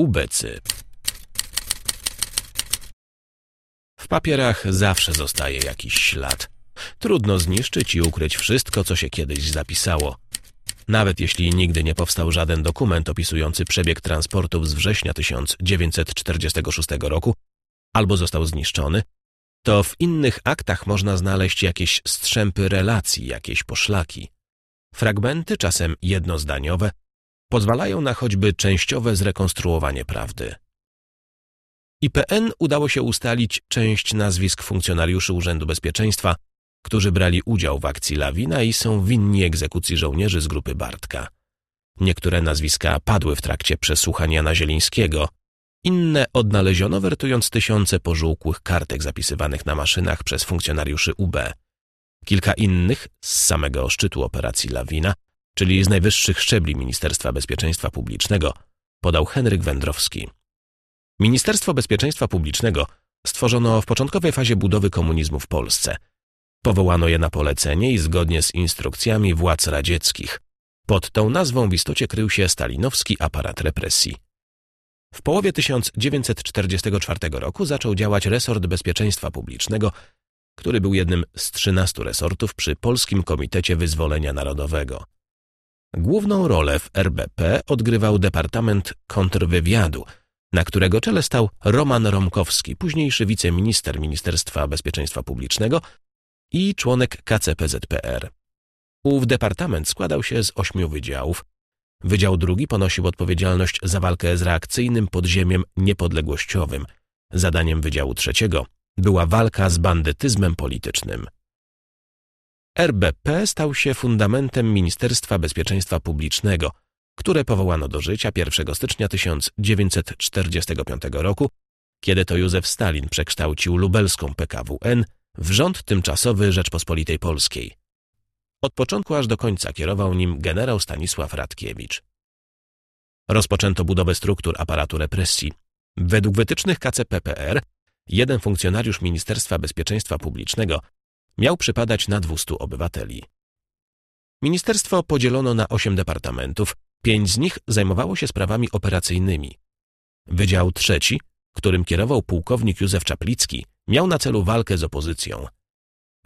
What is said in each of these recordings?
ubecy. W papierach zawsze zostaje jakiś ślad. Trudno zniszczyć i ukryć wszystko, co się kiedyś zapisało. Nawet jeśli nigdy nie powstał żaden dokument opisujący przebieg transportów z września 1946 roku, albo został zniszczony, to w innych aktach można znaleźć jakieś strzępy relacji, jakieś poszlaki. Fragmenty, czasem jednozdaniowe, pozwalają na choćby częściowe zrekonstruowanie prawdy. IPN udało się ustalić część nazwisk funkcjonariuszy Urzędu Bezpieczeństwa, którzy brali udział w akcji Lawina i są winni egzekucji żołnierzy z grupy Bartka. Niektóre nazwiska padły w trakcie przesłuchania Jana Zielińskiego, inne odnaleziono wertując tysiące pożółkłych kartek zapisywanych na maszynach przez funkcjonariuszy UB. Kilka innych z samego szczytu operacji Lawina, czyli z najwyższych szczebli Ministerstwa Bezpieczeństwa Publicznego, podał Henryk Wędrowski. Ministerstwo Bezpieczeństwa Publicznego stworzono w początkowej fazie budowy komunizmu w Polsce. Powołano je na polecenie i zgodnie z instrukcjami władz radzieckich. Pod tą nazwą w istocie krył się stalinowski aparat represji. W połowie 1944 roku zaczął działać resort bezpieczeństwa publicznego, który był jednym z 13 resortów przy Polskim Komitecie Wyzwolenia Narodowego. Główną rolę w RBP odgrywał Departament Kontrwywiadu, na którego czele stał Roman Romkowski, późniejszy wiceminister Ministerstwa Bezpieczeństwa Publicznego i członek KCPZPR. Ów departament składał się z ośmiu wydziałów. Wydział drugi ponosił odpowiedzialność za walkę z reakcyjnym podziemiem niepodległościowym. Zadaniem Wydziału trzeciego była walka z bandytyzmem politycznym. RBP stał się fundamentem Ministerstwa Bezpieczeństwa Publicznego, które powołano do życia 1 stycznia 1945 roku, kiedy to Józef Stalin przekształcił lubelską PKWN w rząd tymczasowy Rzeczpospolitej Polskiej. Od początku aż do końca kierował nim generał Stanisław Radkiewicz. Rozpoczęto budowę struktur aparatu represji. Według wytycznych KCPPR jeden funkcjonariusz Ministerstwa Bezpieczeństwa Publicznego miał przypadać na 200 obywateli. Ministerstwo podzielono na osiem departamentów, pięć z nich zajmowało się sprawami operacyjnymi. Wydział trzeci, którym kierował pułkownik Józef Czaplicki, miał na celu walkę z opozycją.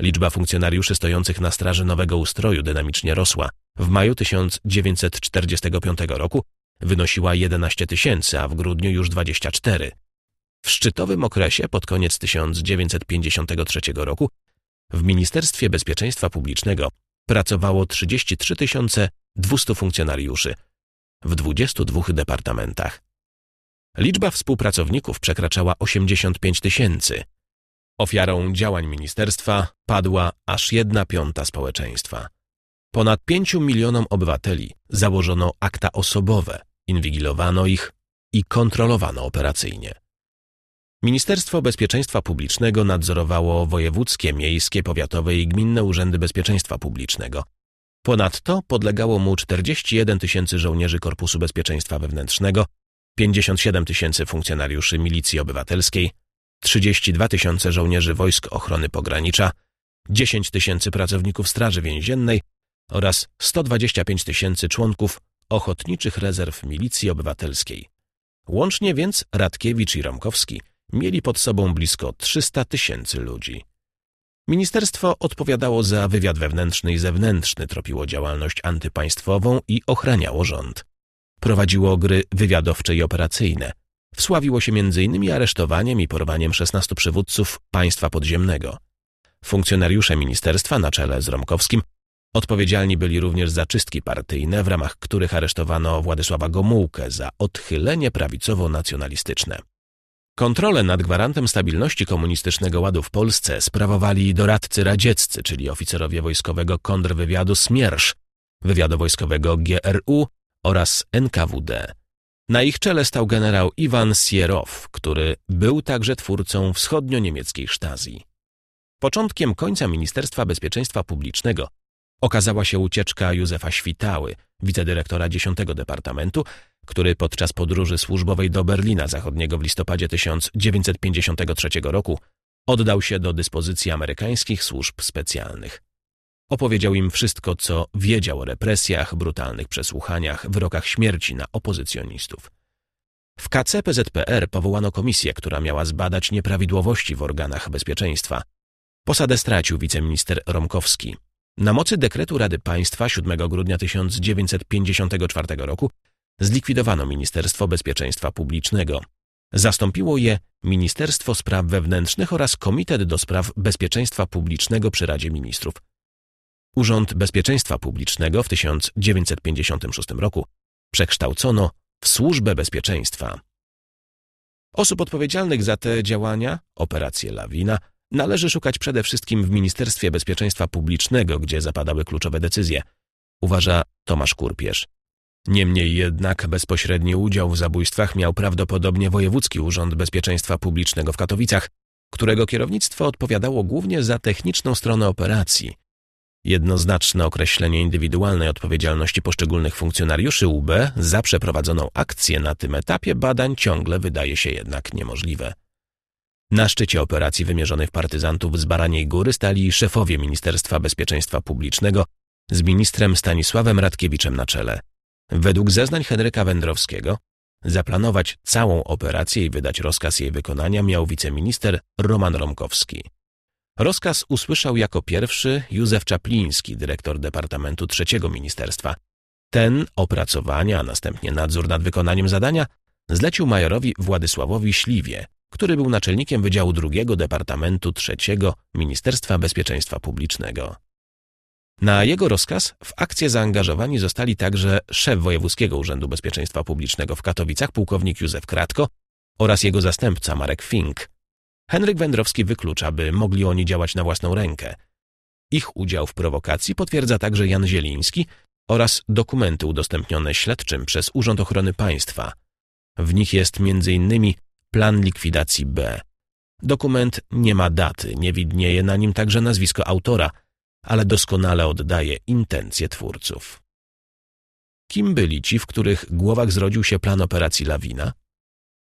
Liczba funkcjonariuszy stojących na straży nowego ustroju dynamicznie rosła. W maju 1945 roku wynosiła 11 tysięcy, a w grudniu już 24. W szczytowym okresie pod koniec 1953 roku w Ministerstwie Bezpieczeństwa Publicznego pracowało 33 200 funkcjonariuszy w 22 departamentach. Liczba współpracowników przekraczała 85 tysięcy. Ofiarą działań ministerstwa padła aż jedna piąta społeczeństwa. Ponad 5 milionom obywateli założono akta osobowe, inwigilowano ich i kontrolowano operacyjnie. Ministerstwo Bezpieczeństwa Publicznego nadzorowało wojewódzkie, miejskie, powiatowe i gminne urzędy bezpieczeństwa publicznego. Ponadto podlegało mu 41 tysięcy żołnierzy Korpusu Bezpieczeństwa Wewnętrznego, 57 tysięcy funkcjonariuszy Milicji Obywatelskiej, 32 tysiące żołnierzy Wojsk Ochrony Pogranicza, 10 tysięcy pracowników Straży Więziennej oraz 125 tysięcy członków Ochotniczych Rezerw Milicji Obywatelskiej. Łącznie więc Radkiewicz i Romkowski – mieli pod sobą blisko 300 tysięcy ludzi. Ministerstwo odpowiadało za wywiad wewnętrzny i zewnętrzny, tropiło działalność antypaństwową i ochraniało rząd. Prowadziło gry wywiadowcze i operacyjne. Wsławiło się m.in. aresztowaniem i porwaniem 16 przywódców państwa podziemnego. Funkcjonariusze ministerstwa na czele z Romkowskim odpowiedzialni byli również za czystki partyjne, w ramach których aresztowano Władysława Gomułkę za odchylenie prawicowo-nacjonalistyczne. Kontrolę nad gwarantem stabilności komunistycznego ładu w Polsce sprawowali doradcy radzieccy, czyli oficerowie wojskowego kontrwywiadu Smiersz, wywiadu wojskowego GRU oraz NKWD. Na ich czele stał generał Iwan Sierow, który był także twórcą wschodnio-niemieckiej sztazji. Początkiem końca Ministerstwa Bezpieczeństwa Publicznego okazała się ucieczka Józefa Świtały, wicedyrektora 10 Departamentu, który podczas podróży służbowej do Berlina Zachodniego w listopadzie 1953 roku oddał się do dyspozycji amerykańskich służb specjalnych. Opowiedział im wszystko, co wiedział o represjach, brutalnych przesłuchaniach, wyrokach śmierci na opozycjonistów. W KCPZPR powołano komisję, która miała zbadać nieprawidłowości w organach bezpieczeństwa. Posadę stracił wiceminister Romkowski. Na mocy dekretu Rady Państwa 7 grudnia 1954 roku zlikwidowano Ministerstwo Bezpieczeństwa Publicznego. Zastąpiło je Ministerstwo Spraw Wewnętrznych oraz Komitet do Spraw Bezpieczeństwa Publicznego przy Radzie Ministrów. Urząd Bezpieczeństwa Publicznego w 1956 roku przekształcono w Służbę Bezpieczeństwa. Osób odpowiedzialnych za te działania, operację Lawina, należy szukać przede wszystkim w Ministerstwie Bezpieczeństwa Publicznego, gdzie zapadały kluczowe decyzje, uważa Tomasz Kurpierz. Niemniej jednak bezpośredni udział w zabójstwach miał prawdopodobnie Wojewódzki Urząd Bezpieczeństwa Publicznego w Katowicach, którego kierownictwo odpowiadało głównie za techniczną stronę operacji. Jednoznaczne określenie indywidualnej odpowiedzialności poszczególnych funkcjonariuszy UB za przeprowadzoną akcję na tym etapie badań ciągle wydaje się jednak niemożliwe. Na szczycie operacji wymierzonej w partyzantów z Baraniej Góry stali szefowie Ministerstwa Bezpieczeństwa Publicznego z ministrem Stanisławem Radkiewiczem na czele. Według zeznań Henryka Wędrowskiego zaplanować całą operację i wydać rozkaz jej wykonania miał wiceminister Roman Romkowski. Rozkaz usłyszał jako pierwszy Józef Czapliński, dyrektor Departamentu Trzeciego Ministerstwa. Ten opracowanie, a następnie nadzór nad wykonaniem zadania zlecił majorowi Władysławowi Śliwie, który był naczelnikiem Wydziału II Departamentu Trzeciego Ministerstwa Bezpieczeństwa Publicznego. Na jego rozkaz w akcję zaangażowani zostali także szef Wojewódzkiego Urzędu Bezpieczeństwa Publicznego w Katowicach pułkownik Józef Kratko oraz jego zastępca Marek Fink. Henryk Wędrowski wyklucza, by mogli oni działać na własną rękę. Ich udział w prowokacji potwierdza także Jan Zieliński oraz dokumenty udostępnione śledczym przez Urząd Ochrony Państwa. W nich jest m.in. plan likwidacji B. Dokument nie ma daty, nie widnieje na nim także nazwisko autora – ale doskonale oddaje intencje twórców. Kim byli ci, w których głowach zrodził się plan operacji Lawina?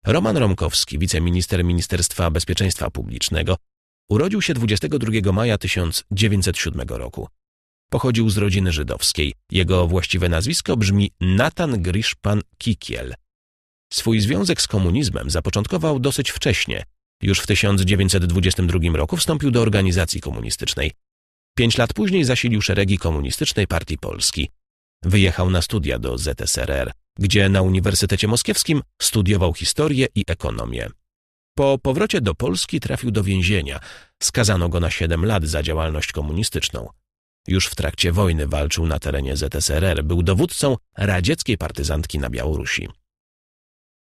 Roman Romkowski, wiceminister Ministerstwa Bezpieczeństwa Publicznego, urodził się 22 maja 1907 roku. Pochodził z rodziny żydowskiej. Jego właściwe nazwisko brzmi Natan Griszpan Kikiel. Swój związek z komunizmem zapoczątkował dosyć wcześnie. Już w 1922 roku wstąpił do organizacji komunistycznej. Pięć lat później zasilił szeregi Komunistycznej Partii Polski. Wyjechał na studia do ZSRR, gdzie na Uniwersytecie Moskiewskim studiował historię i ekonomię. Po powrocie do Polski trafił do więzienia. Skazano go na siedem lat za działalność komunistyczną. Już w trakcie wojny walczył na terenie ZSRR, był dowódcą radzieckiej partyzantki na Białorusi.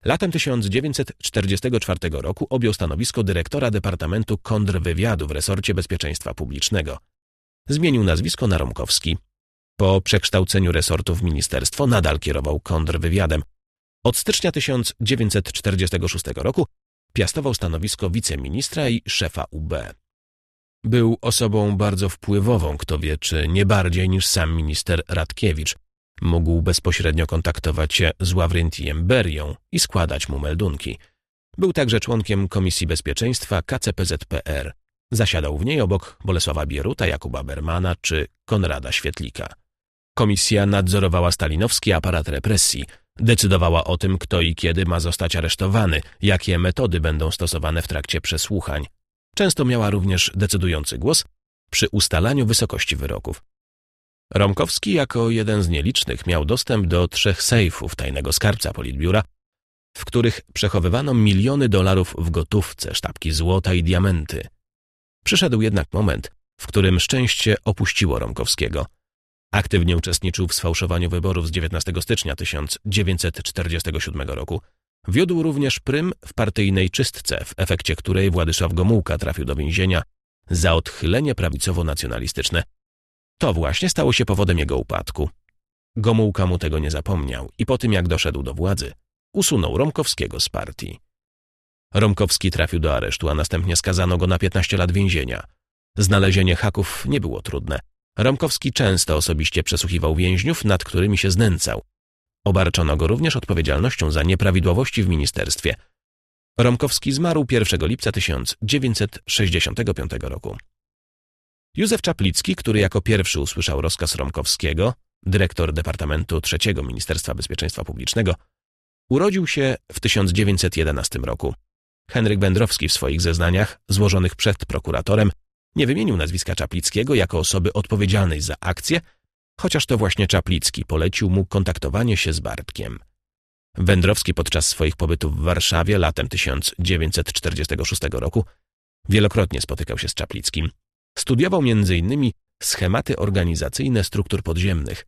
Latem 1944 roku objął stanowisko dyrektora Departamentu Kontrwywiadu w resorcie bezpieczeństwa publicznego. Zmienił nazwisko na Romkowski. Po przekształceniu resortu w ministerstwo nadal kierował kontrwywiadem. Od stycznia 1946 roku piastował stanowisko wiceministra i szefa UB. Był osobą bardzo wpływową, kto wie, czy nie bardziej niż sam minister Radkiewicz. Mógł bezpośrednio kontaktować się z Ławrentijem Berią i składać mu meldunki. Był także członkiem Komisji Bezpieczeństwa KCPZPR. Zasiadał w niej obok Bolesława Bieruta, Jakuba Bermana czy Konrada Świetlika. Komisja nadzorowała stalinowski aparat represji, decydowała o tym, kto i kiedy ma zostać aresztowany, jakie metody będą stosowane w trakcie przesłuchań. Często miała również decydujący głos przy ustalaniu wysokości wyroków. Romkowski jako jeden z nielicznych miał dostęp do trzech sejfów tajnego skarbca Politbiura, w których przechowywano miliony dolarów w gotówce, sztabki złota i diamenty – Przyszedł jednak moment, w którym szczęście opuściło Romkowskiego. Aktywnie uczestniczył w sfałszowaniu wyborów z 19 stycznia 1947 roku. Wiódł również prym w partyjnej czystce, w efekcie której Władysław Gomułka trafił do więzienia za odchylenie prawicowo-nacjonalistyczne. To właśnie stało się powodem jego upadku. Gomułka mu tego nie zapomniał i po tym jak doszedł do władzy, usunął Romkowskiego z partii. Romkowski trafił do aresztu, a następnie skazano go na 15 lat więzienia. Znalezienie haków nie było trudne. Romkowski często osobiście przesłuchiwał więźniów, nad którymi się znęcał. Obarczono go również odpowiedzialnością za nieprawidłowości w ministerstwie. Romkowski zmarł 1 lipca 1965 roku. Józef Czaplicki, który jako pierwszy usłyszał rozkaz Romkowskiego, dyrektor Departamentu III Ministerstwa Bezpieczeństwa Publicznego, Urodził się w 1911 roku. Henryk Wędrowski w swoich zeznaniach, złożonych przed prokuratorem, nie wymienił nazwiska Czaplickiego jako osoby odpowiedzialnej za akcję, chociaż to właśnie Czaplicki polecił mu kontaktowanie się z Bartkiem. Wędrowski podczas swoich pobytów w Warszawie latem 1946 roku wielokrotnie spotykał się z Czaplickim. Studiował m.in. schematy organizacyjne struktur podziemnych.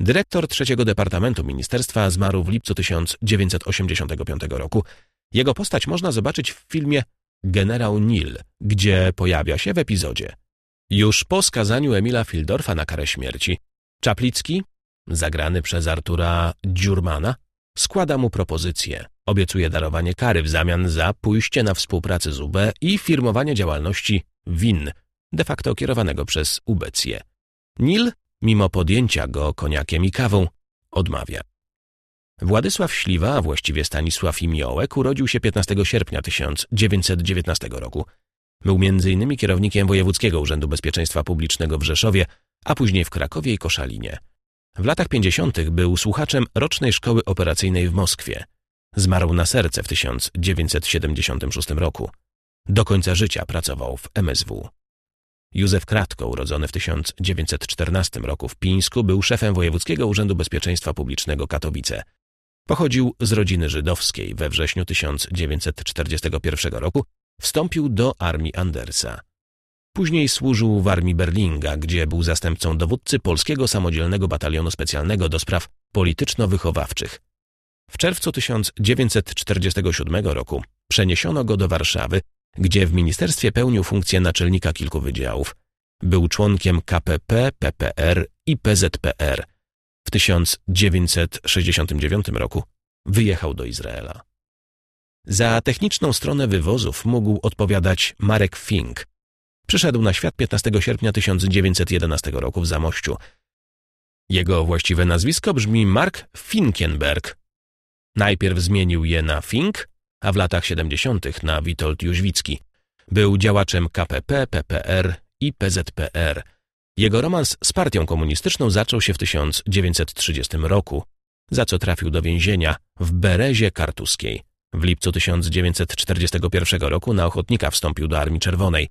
Dyrektor trzeciego Departamentu Ministerstwa zmarł w lipcu 1985 roku. Jego postać można zobaczyć w filmie Generał Nil, gdzie pojawia się w epizodzie. Już po skazaniu Emila Fildorfa na karę śmierci, Czaplicki, zagrany przez Artura Dziurmana, składa mu propozycję. Obiecuje darowanie kary w zamian za pójście na współpracę z UB i firmowanie działalności WIN, de facto kierowanego przez Ubecję. Nil, mimo podjęcia go koniakiem i kawą, odmawia. Władysław Śliwa, a właściwie Stanisław Imiołek, urodził się 15 sierpnia 1919 roku. Był m.in. kierownikiem Wojewódzkiego Urzędu Bezpieczeństwa Publicznego w Rzeszowie, a później w Krakowie i Koszalinie. W latach 50. był słuchaczem rocznej szkoły operacyjnej w Moskwie. Zmarł na serce w 1976 roku. Do końca życia pracował w MSW. Józef Kratko, urodzony w 1914 roku w Pińsku, był szefem Wojewódzkiego Urzędu Bezpieczeństwa Publicznego Katowice. Pochodził z rodziny żydowskiej. We wrześniu 1941 roku wstąpił do armii Andersa. Później służył w armii Berlinga, gdzie był zastępcą dowódcy Polskiego Samodzielnego Batalionu Specjalnego do spraw polityczno-wychowawczych. W czerwcu 1947 roku przeniesiono go do Warszawy, gdzie w ministerstwie pełnił funkcję naczelnika kilku wydziałów. Był członkiem KPP, PPR i PZPR. W 1969 roku wyjechał do Izraela. Za techniczną stronę wywozów mógł odpowiadać Marek Fink. Przyszedł na świat 15 sierpnia 1911 roku w Zamościu. Jego właściwe nazwisko brzmi Mark Finkenberg. Najpierw zmienił je na Fink, a w latach 70. na Witold Jóźwicki. Był działaczem KPP, PPR i PZPR. Jego romans z partią komunistyczną zaczął się w 1930 roku, za co trafił do więzienia w Berezie Kartuskiej. W lipcu 1941 roku na ochotnika wstąpił do Armii Czerwonej.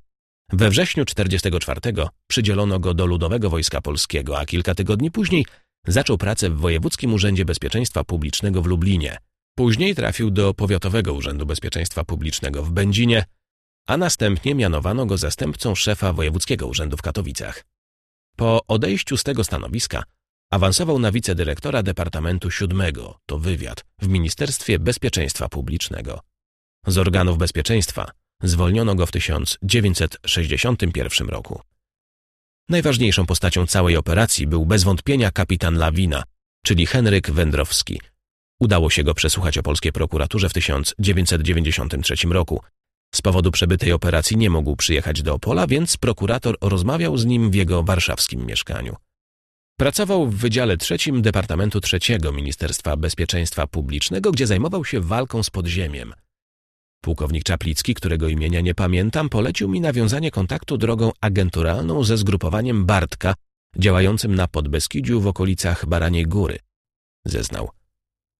We wrześniu 1944 przydzielono go do Ludowego Wojska Polskiego, a kilka tygodni później zaczął pracę w Wojewódzkim Urzędzie Bezpieczeństwa Publicznego w Lublinie. Później trafił do Powiatowego Urzędu Bezpieczeństwa Publicznego w Będzinie, a następnie mianowano go zastępcą szefa Wojewódzkiego Urzędu w Katowicach. Po odejściu z tego stanowiska awansował na wicedyrektora Departamentu Siódmego, to wywiad, w Ministerstwie Bezpieczeństwa Publicznego. Z organów bezpieczeństwa zwolniono go w 1961 roku. Najważniejszą postacią całej operacji był bez wątpienia kapitan Lawina, czyli Henryk Wędrowski. Udało się go przesłuchać o polskiej prokuraturze w 1993 roku. Z powodu przebytej operacji nie mógł przyjechać do Opola, więc prokurator rozmawiał z nim w jego warszawskim mieszkaniu. Pracował w Wydziale Trzecim Departamentu Trzeciego Ministerstwa Bezpieczeństwa Publicznego, gdzie zajmował się walką z podziemiem. Pułkownik Czaplicki, którego imienia nie pamiętam, polecił mi nawiązanie kontaktu drogą agenturalną ze zgrupowaniem Bartka, działającym na Podbeskidziu w okolicach Baraniej Góry. Zeznał.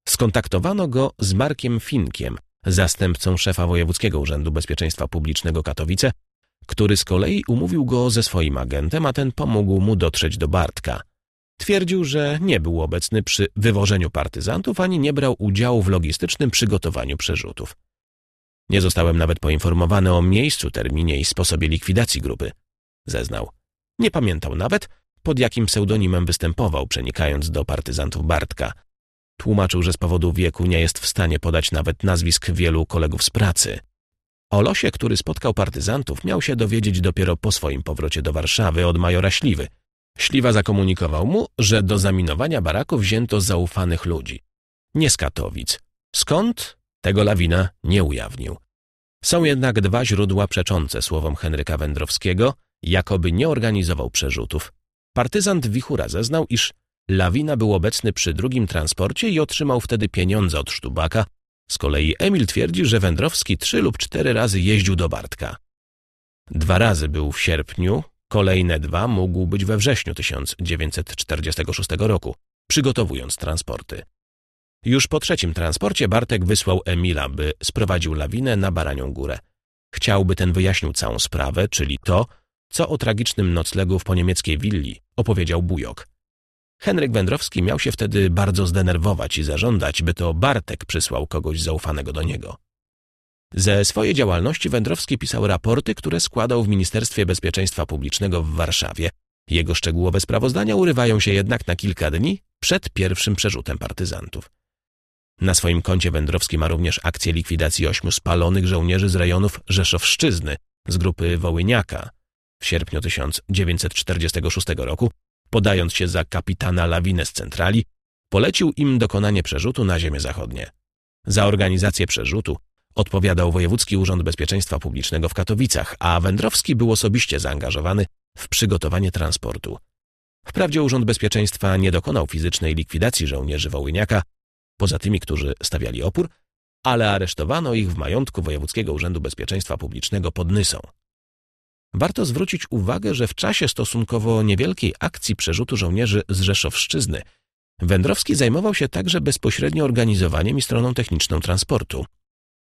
Skontaktowano go z Markiem Finkiem, zastępcą szefa Wojewódzkiego Urzędu Bezpieczeństwa Publicznego Katowice, który z kolei umówił go ze swoim agentem, a ten pomógł mu dotrzeć do Bartka. Twierdził, że nie był obecny przy wywożeniu partyzantów ani nie brał udziału w logistycznym przygotowaniu przerzutów. Nie zostałem nawet poinformowany o miejscu, terminie i sposobie likwidacji grupy, zeznał. Nie pamiętał nawet, pod jakim pseudonimem występował, przenikając do partyzantów Bartka. Tłumaczył, że z powodu wieku nie jest w stanie podać nawet nazwisk wielu kolegów z pracy. O losie, który spotkał partyzantów, miał się dowiedzieć dopiero po swoim powrocie do Warszawy od majora Śliwy. Śliwa zakomunikował mu, że do zaminowania baraku wzięto zaufanych ludzi. Nie z Katowic. Skąd? Tego Lawina nie ujawnił. Są jednak dwa źródła przeczące słowom Henryka Wędrowskiego, jakoby nie organizował przerzutów. Partyzant Wichura zeznał, iż Lawina był obecny przy drugim transporcie i otrzymał wtedy pieniądze od Sztubaka. Z kolei Emil twierdzi, że Wędrowski trzy lub cztery razy jeździł do Bartka. Dwa razy był w sierpniu, kolejne dwa mógł być we wrześniu 1946 roku, przygotowując transporty. Już po trzecim transporcie Bartek wysłał Emila, by sprowadził lawinę na Baranią Górę. Chciałby ten wyjaśnił całą sprawę, czyli to, co o tragicznym noclegu w poniemieckiej willi opowiedział Bujok. Henryk Wędrowski miał się wtedy bardzo zdenerwować i zażądać, by to Bartek przysłał kogoś zaufanego do niego. Ze swojej działalności Wędrowski pisał raporty, które składał w Ministerstwie Bezpieczeństwa Publicznego w Warszawie. Jego szczegółowe sprawozdania urywają się jednak na kilka dni przed pierwszym przerzutem partyzantów. Na swoim koncie Wędrowski ma również akcję likwidacji ośmiu spalonych żołnierzy z rejonów Rzeszowszczyzny z grupy Wołyniaka w sierpniu 1946 roku, podając się za kapitana lawinę z centrali, polecił im dokonanie przerzutu na ziemię zachodnie. Za organizację przerzutu odpowiadał Wojewódzki Urząd Bezpieczeństwa Publicznego w Katowicach, a Wędrowski był osobiście zaangażowany w przygotowanie transportu. Wprawdzie Urząd Bezpieczeństwa nie dokonał fizycznej likwidacji żołnierzy Wołyniaka, poza tymi, którzy stawiali opór, ale aresztowano ich w majątku Wojewódzkiego Urzędu Bezpieczeństwa Publicznego pod Nysą. Warto zwrócić uwagę, że w czasie stosunkowo niewielkiej akcji przerzutu żołnierzy z Rzeszowszczyzny Wędrowski zajmował się także bezpośrednio organizowaniem i stroną techniczną transportu.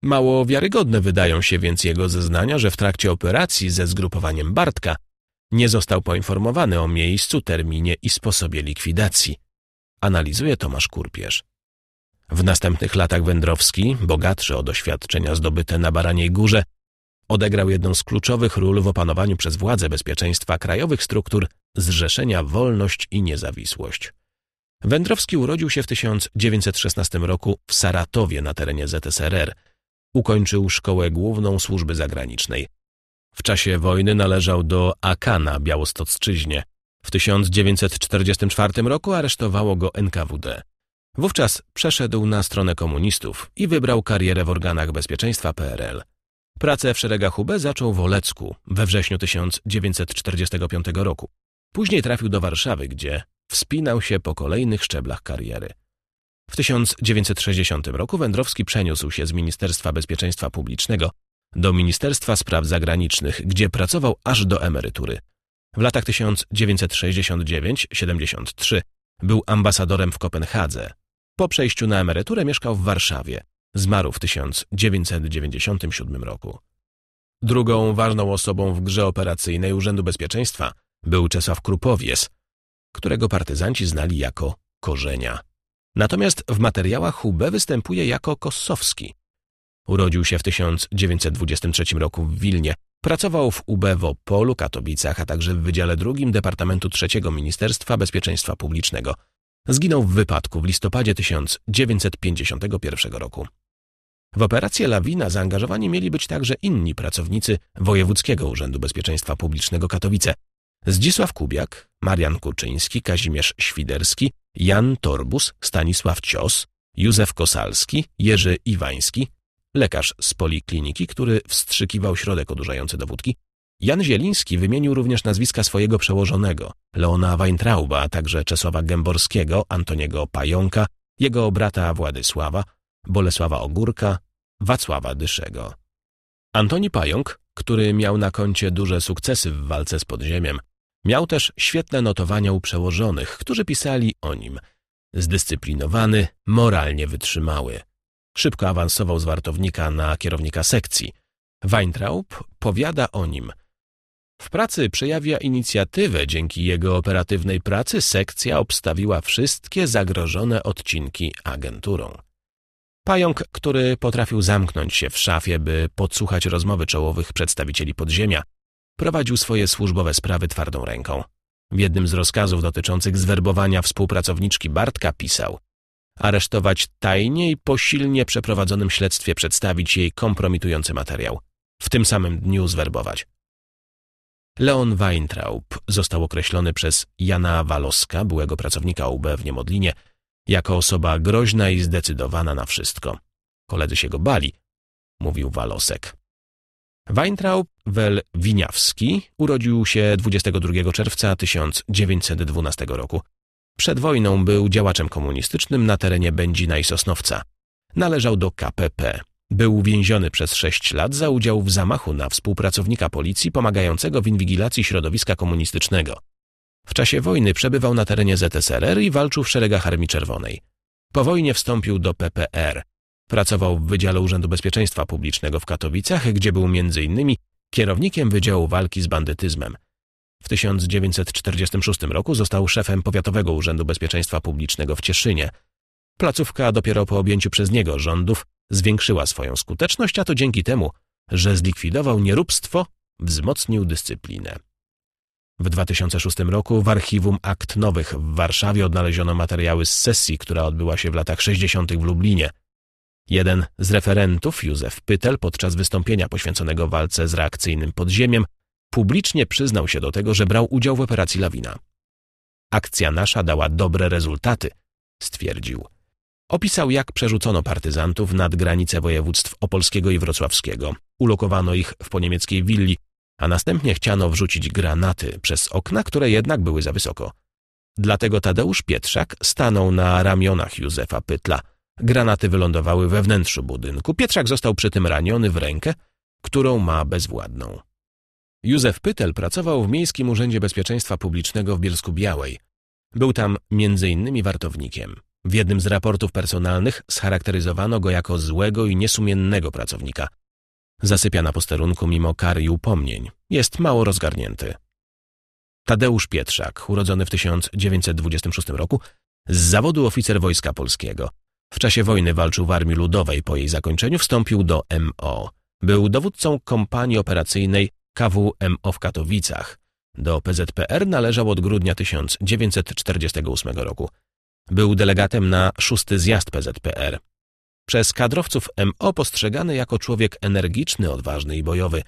Mało wiarygodne wydają się więc jego zeznania, że w trakcie operacji ze zgrupowaniem Bartka nie został poinformowany o miejscu, terminie i sposobie likwidacji. Analizuje Tomasz Kurpierz. W następnych latach Wędrowski, bogatszy o doświadczenia zdobyte na Baraniej Górze, odegrał jedną z kluczowych ról w opanowaniu przez władze bezpieczeństwa krajowych struktur Zrzeszenia Wolność i Niezawisłość. Wędrowski urodził się w 1916 roku w Saratowie na terenie ZSRR. Ukończył Szkołę Główną Służby Zagranicznej. W czasie wojny należał do AK na Białostocczyźnie. W 1944 roku aresztowało go NKWD. Wówczas przeszedł na stronę komunistów i wybrał karierę w organach bezpieczeństwa PRL. Pracę w szeregach UB zaczął w Olecku we wrześniu 1945 roku. Później trafił do Warszawy, gdzie wspinał się po kolejnych szczeblach kariery. W 1960 roku Wędrowski przeniósł się z Ministerstwa Bezpieczeństwa Publicznego do Ministerstwa Spraw Zagranicznych, gdzie pracował aż do emerytury. W latach 1969-73 był ambasadorem w Kopenhadze. Po przejściu na emeryturę mieszkał w Warszawie. Zmarł w 1997 roku. Drugą ważną osobą w grze operacyjnej Urzędu Bezpieczeństwa był Czesław Krupowies, którego partyzanci znali jako Korzenia. Natomiast w materiałach UB występuje jako Kossowski. Urodził się w 1923 roku w Wilnie. Pracował w UB w Opolu, Katowicach, a także w Wydziale II Departamentu III Ministerstwa Bezpieczeństwa Publicznego. Zginął w wypadku w listopadzie 1951 roku. W operację Lawina zaangażowani mieli być także inni pracownicy Wojewódzkiego Urzędu Bezpieczeństwa Publicznego Katowice. Zdzisław Kubiak, Marian Kuczyński, Kazimierz Świderski, Jan Torbus, Stanisław Cios, Józef Kosalski, Jerzy Iwański, lekarz z polikliniki, który wstrzykiwał środek odurzający do wódki. Jan Zieliński wymienił również nazwiska swojego przełożonego, Leona Weintrauba, a także Czesława Gęborskiego, Antoniego Pająka, jego brata Władysława, Bolesława Ogórka, Wacława Dyszego. Antoni Pająk, który miał na koncie duże sukcesy w walce z podziemiem, miał też świetne notowania u przełożonych, którzy pisali o nim. Zdyscyplinowany, moralnie wytrzymały. Szybko awansował z wartownika na kierownika sekcji. Weintraub powiada o nim. W pracy przejawia inicjatywę, dzięki jego operatywnej pracy sekcja obstawiła wszystkie zagrożone odcinki agenturą. Pająk, który potrafił zamknąć się w szafie, by podsłuchać rozmowy czołowych przedstawicieli podziemia, prowadził swoje służbowe sprawy twardą ręką. W jednym z rozkazów dotyczących zwerbowania współpracowniczki Bartka pisał aresztować tajnie i po silnie przeprowadzonym śledztwie przedstawić jej kompromitujący materiał. W tym samym dniu zwerbować. Leon Weintraub został określony przez Jana Waloska, byłego pracownika UB w Niemodlinie, jako osoba groźna i zdecydowana na wszystko. Koledzy się go bali, mówił Walosek. Weintraub wel Winiawski urodził się 22 czerwca 1912 roku. Przed wojną był działaczem komunistycznym na terenie Będzina i Sosnowca. Należał do KPP. Był więziony przez sześć lat za udział w zamachu na współpracownika policji pomagającego w inwigilacji środowiska komunistycznego. W czasie wojny przebywał na terenie ZSRR i walczył w szeregach Armii Czerwonej. Po wojnie wstąpił do PPR. Pracował w Wydziale Urzędu Bezpieczeństwa Publicznego w Katowicach, gdzie był m.in. kierownikiem Wydziału Walki z Bandytyzmem. W 1946 roku został szefem Powiatowego Urzędu Bezpieczeństwa Publicznego w Cieszynie. Placówka dopiero po objęciu przez niego rządów zwiększyła swoją skuteczność, a to dzięki temu, że zlikwidował nieróbstwo, wzmocnił dyscyplinę. W 2006 roku w archiwum akt nowych w Warszawie odnaleziono materiały z sesji, która odbyła się w latach 60. w Lublinie. Jeden z referentów, Józef Pytel, podczas wystąpienia poświęconego walce z reakcyjnym podziemiem, publicznie przyznał się do tego, że brał udział w operacji Lawina. Akcja nasza dała dobre rezultaty, stwierdził. Opisał, jak przerzucono partyzantów nad granice województw opolskiego i wrocławskiego. Ulokowano ich w poniemieckiej willi, a następnie chciano wrzucić granaty przez okna, które jednak były za wysoko. Dlatego Tadeusz Pietrzak stanął na ramionach Józefa Pytla. Granaty wylądowały we wnętrzu budynku. Pietrzak został przy tym raniony w rękę, którą ma bezwładną. Józef Pytel pracował w Miejskim Urzędzie Bezpieczeństwa Publicznego w Bielsku Białej. Był tam innymi wartownikiem. W jednym z raportów personalnych scharakteryzowano go jako złego i niesumiennego pracownika. Zasypia na posterunku mimo kar i upomnień. Jest mało rozgarnięty. Tadeusz Pietrzak, urodzony w 1926 roku, z zawodu oficer Wojska Polskiego. W czasie wojny walczył w Armii Ludowej, po jej zakończeniu wstąpił do MO. Był dowódcą kompanii operacyjnej KWMO w Katowicach. Do PZPR należał od grudnia 1948 roku. Był delegatem na szósty zjazd PZPR. Przez kadrowców MO postrzegany jako człowiek energiczny, odważny i bojowy.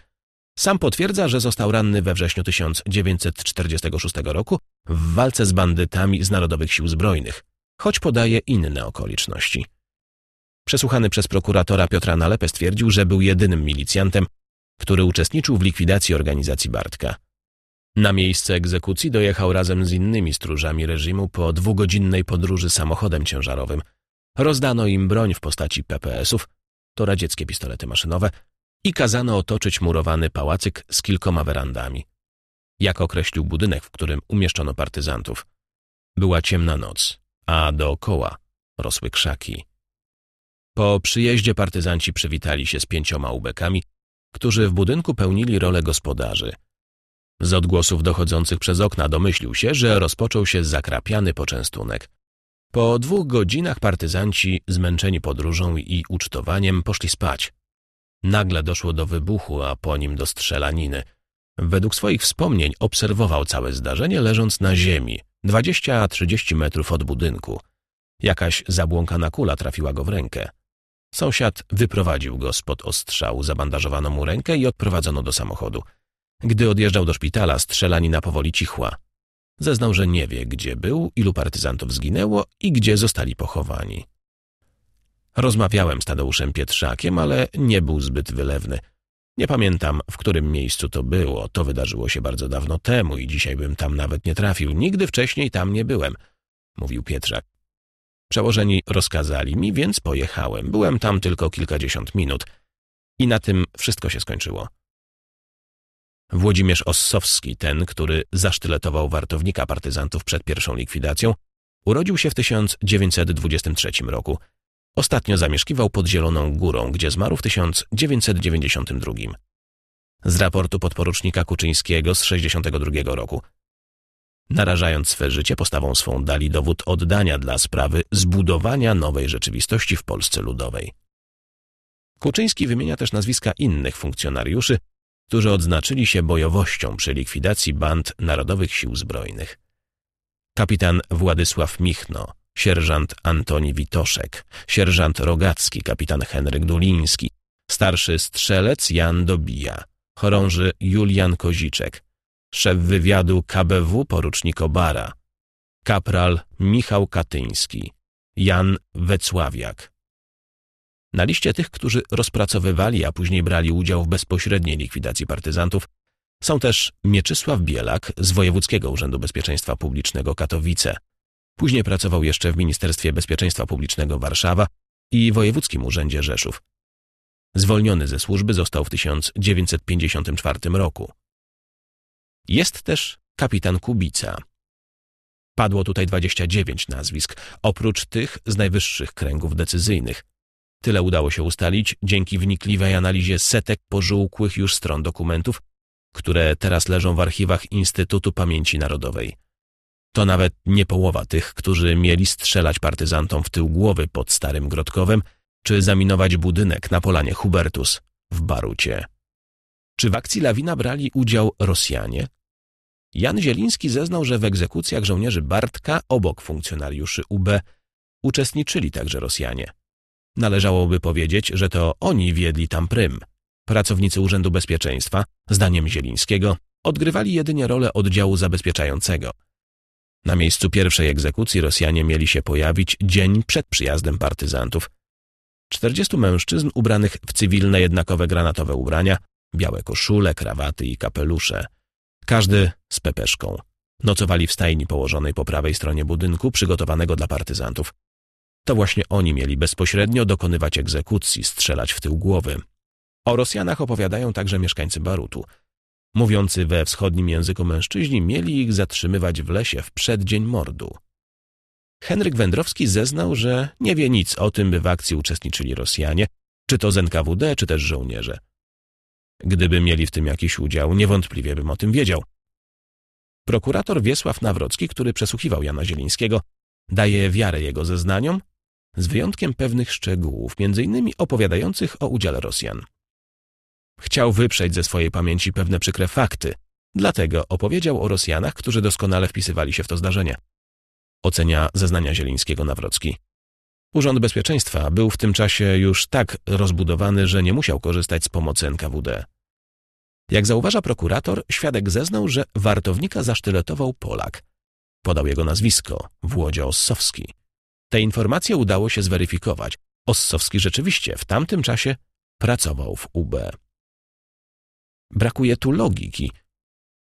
Sam potwierdza, że został ranny we wrześniu 1946 roku w walce z bandytami z Narodowych Sił Zbrojnych, choć podaje inne okoliczności. Przesłuchany przez prokuratora Piotra Nalepę stwierdził, że był jedynym milicjantem, który uczestniczył w likwidacji organizacji Bartka. Na miejsce egzekucji dojechał razem z innymi stróżami reżimu po dwugodzinnej podróży samochodem ciężarowym. Rozdano im broń w postaci PPS-ów, to radzieckie pistolety maszynowe, i kazano otoczyć murowany pałacyk z kilkoma werandami. Jak określił budynek, w którym umieszczono partyzantów? Była ciemna noc, a dookoła rosły krzaki. Po przyjeździe partyzanci przywitali się z pięcioma ubekami, którzy w budynku pełnili rolę gospodarzy – z odgłosów dochodzących przez okna domyślił się, że rozpoczął się zakrapiany poczęstunek. Po dwóch godzinach partyzanci, zmęczeni podróżą i ucztowaniem, poszli spać. Nagle doszło do wybuchu, a po nim do strzelaniny. Według swoich wspomnień obserwował całe zdarzenie leżąc na ziemi, 20-30 metrów od budynku. Jakaś zabłąkana kula trafiła go w rękę. Sąsiad wyprowadził go spod ostrzału, zabandażowano mu rękę i odprowadzono do samochodu. Gdy odjeżdżał do szpitala, strzelanina powoli cichła. Zeznał, że nie wie, gdzie był, ilu partyzantów zginęło i gdzie zostali pochowani. Rozmawiałem z Tadeuszem Pietrzakiem, ale nie był zbyt wylewny. Nie pamiętam, w którym miejscu to było. To wydarzyło się bardzo dawno temu i dzisiaj bym tam nawet nie trafił. Nigdy wcześniej tam nie byłem, mówił Pietrzak. Przełożeni rozkazali mi, więc pojechałem. Byłem tam tylko kilkadziesiąt minut. I na tym wszystko się skończyło. Włodzimierz Ossowski, ten, który zasztyletował wartownika partyzantów przed pierwszą likwidacją, urodził się w 1923 roku. Ostatnio zamieszkiwał pod Zieloną Górą, gdzie zmarł w 1992. Z raportu podporucznika Kuczyńskiego z 1962 roku. Narażając swe życie, postawą swą dali dowód oddania dla sprawy zbudowania nowej rzeczywistości w Polsce Ludowej. Kuczyński wymienia też nazwiska innych funkcjonariuszy, którzy odznaczyli się bojowością przy likwidacji band Narodowych Sił Zbrojnych. Kapitan Władysław Michno, sierżant Antoni Witoszek, sierżant Rogacki, kapitan Henryk Duliński, starszy strzelec Jan Dobija, chorąży Julian Koziczek, szef wywiadu KBW porucznik Obara, kapral Michał Katyński, Jan Wecławiak, na liście tych, którzy rozpracowywali, a później brali udział w bezpośredniej likwidacji partyzantów, są też Mieczysław Bielak z Wojewódzkiego Urzędu Bezpieczeństwa Publicznego Katowice. Później pracował jeszcze w Ministerstwie Bezpieczeństwa Publicznego Warszawa i Wojewódzkim Urzędzie Rzeszów. Zwolniony ze służby został w 1954 roku. Jest też kapitan Kubica. Padło tutaj 29 nazwisk, oprócz tych z najwyższych kręgów decyzyjnych. Tyle udało się ustalić dzięki wnikliwej analizie setek pożółkłych już stron dokumentów, które teraz leżą w archiwach Instytutu Pamięci Narodowej. To nawet nie połowa tych, którzy mieli strzelać partyzantom w tył głowy pod Starym Grodkowem, czy zaminować budynek na polanie Hubertus w Barucie. Czy w akcji Lawina brali udział Rosjanie? Jan Zieliński zeznał, że w egzekucjach żołnierzy Bartka obok funkcjonariuszy UB uczestniczyli także Rosjanie. Należałoby powiedzieć, że to oni wiedli tam prym. Pracownicy Urzędu Bezpieczeństwa, zdaniem Zielińskiego, odgrywali jedynie rolę oddziału zabezpieczającego. Na miejscu pierwszej egzekucji Rosjanie mieli się pojawić dzień przed przyjazdem partyzantów. Czterdziestu mężczyzn ubranych w cywilne jednakowe granatowe ubrania, białe koszule, krawaty i kapelusze. Każdy z pepeszką. Nocowali w stajni położonej po prawej stronie budynku, przygotowanego dla partyzantów. To właśnie oni mieli bezpośrednio dokonywać egzekucji, strzelać w tył głowy. O Rosjanach opowiadają także mieszkańcy Barutu. Mówiący we wschodnim języku mężczyźni mieli ich zatrzymywać w lesie w przeddzień mordu. Henryk Wędrowski zeznał, że nie wie nic o tym, by w akcji uczestniczyli Rosjanie, czy to z NKWD, czy też żołnierze. Gdyby mieli w tym jakiś udział, niewątpliwie bym o tym wiedział. Prokurator Wiesław Nawrocki, który przesłuchiwał Jana Zielińskiego, daje wiarę jego zeznaniom, z wyjątkiem pewnych szczegółów, innymi opowiadających o udziale Rosjan. Chciał wyprzeć ze swojej pamięci pewne przykre fakty, dlatego opowiedział o Rosjanach, którzy doskonale wpisywali się w to zdarzenie. Ocenia zeznania Zielińskiego Nawrocki. Urząd Bezpieczeństwa był w tym czasie już tak rozbudowany, że nie musiał korzystać z pomocy NKWD. Jak zauważa prokurator, świadek zeznał, że wartownika zasztyletował Polak. Podał jego nazwisko, Włodzio Ossowski. Te informacje udało się zweryfikować. Ossowski rzeczywiście w tamtym czasie pracował w UB. Brakuje tu logiki,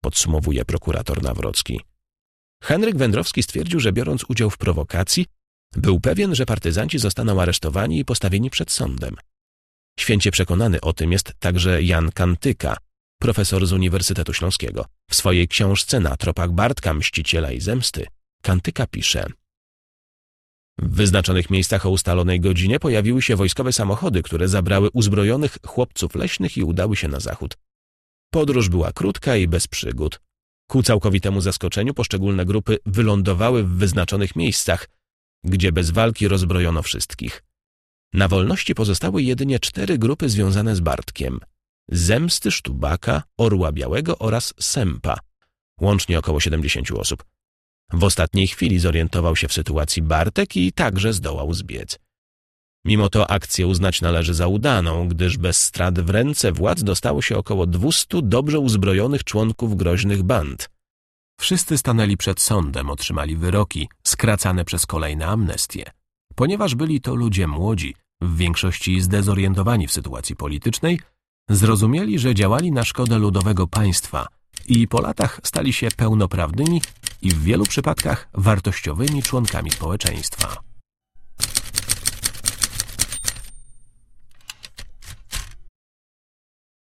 podsumowuje prokurator Nawrocki. Henryk Wędrowski stwierdził, że biorąc udział w prowokacji, był pewien, że partyzanci zostaną aresztowani i postawieni przed sądem. Święcie przekonany o tym jest także Jan Kantyka, profesor z Uniwersytetu Śląskiego. W swojej książce Na tropach Bartka, Mściciela i Zemsty Kantyka pisze W wyznaczonych miejscach o ustalonej godzinie pojawiły się wojskowe samochody, które zabrały uzbrojonych chłopców leśnych i udały się na zachód. Podróż była krótka i bez przygód. Ku całkowitemu zaskoczeniu poszczególne grupy wylądowały w wyznaczonych miejscach, gdzie bez walki rozbrojono wszystkich. Na wolności pozostały jedynie cztery grupy związane z Bartkiem. Zemsty Sztubaka, Orła Białego oraz Sępa, łącznie około 70 osób. W ostatniej chwili zorientował się w sytuacji Bartek i także zdołał zbiec. Mimo to akcję uznać należy za udaną, gdyż bez strat w ręce władz dostało się około 200 dobrze uzbrojonych członków groźnych band. Wszyscy stanęli przed sądem, otrzymali wyroki, skracane przez kolejne amnestie. Ponieważ byli to ludzie młodzi, w większości zdezorientowani w sytuacji politycznej, zrozumieli, że działali na szkodę ludowego państwa i po latach stali się pełnoprawnymi i w wielu przypadkach wartościowymi członkami społeczeństwa.